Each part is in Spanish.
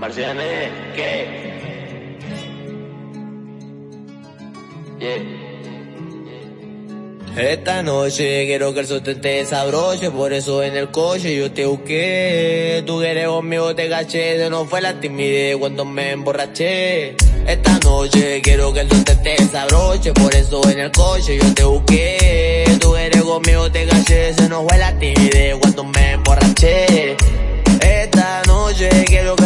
Marciané, ¿qué? Yeah. Esta noche quiero que el sol te desabroche, por eso en el coche yo te busqué. Tú quieres conmigo te caché, de no fue la timidez cuando me emborraché. Esta noche quiero que el sol te desabroche, por eso en el coche yo te busqué. Tú quieres conmigo te caché, se no fue la timidez cuando me emborraché.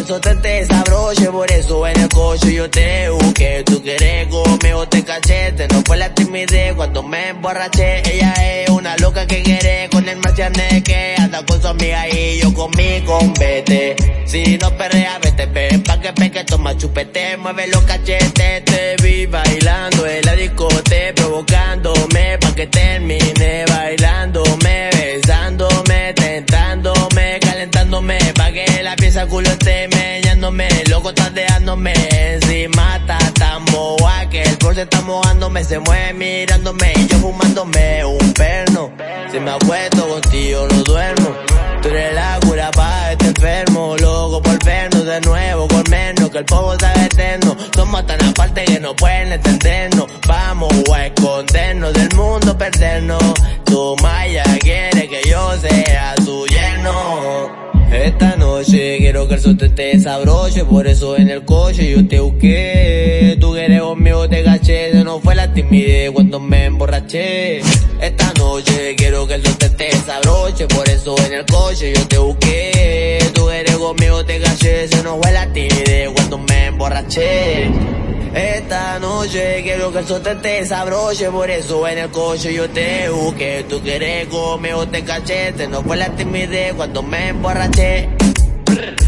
Sol te desabroche, por eso en el coche yo te busqué. Tú quieres conmigo te caché, no fue la timidez cuando me emborraché. Ella es una loca que quiere con el marciané que anda con su amiga y yo con mi convete. Si no perrea, vete, ven pa' que peque, toma chupete, mueve los cachetes. Te vi bailando en la discoteca, provocándome pa' que termine se está mojándome, se mueve mirándome y yo fumándome un perno. Si me acuesto contigo no duermo. Tú eres la cura para este enfermo, loco por vernos de nuevo, con menos que el polvo sabe eterno. Somos tan aparte que no pueden entendernos. Vamos a escondernos del mundo, perdernos. Tu maya quiere que yo sea su yerno. Esta quiero que el sol te desabroche, por eso en el coche yo te busqué. Tú quieres conmigo te caché, no fue la timidez cuando me emborraché. Esta noche quiero que el sol te desabroche, por eso en el coche yo te busqué. Tú quieres conmigo te caché, no fue la timidez cuando me emborraché. Esta noche quiero que el sol te desabroche, por eso en el coche yo te busqué. Tú quieres conmigo te caché, no fue la timidez cuando me emborraché. Marciané.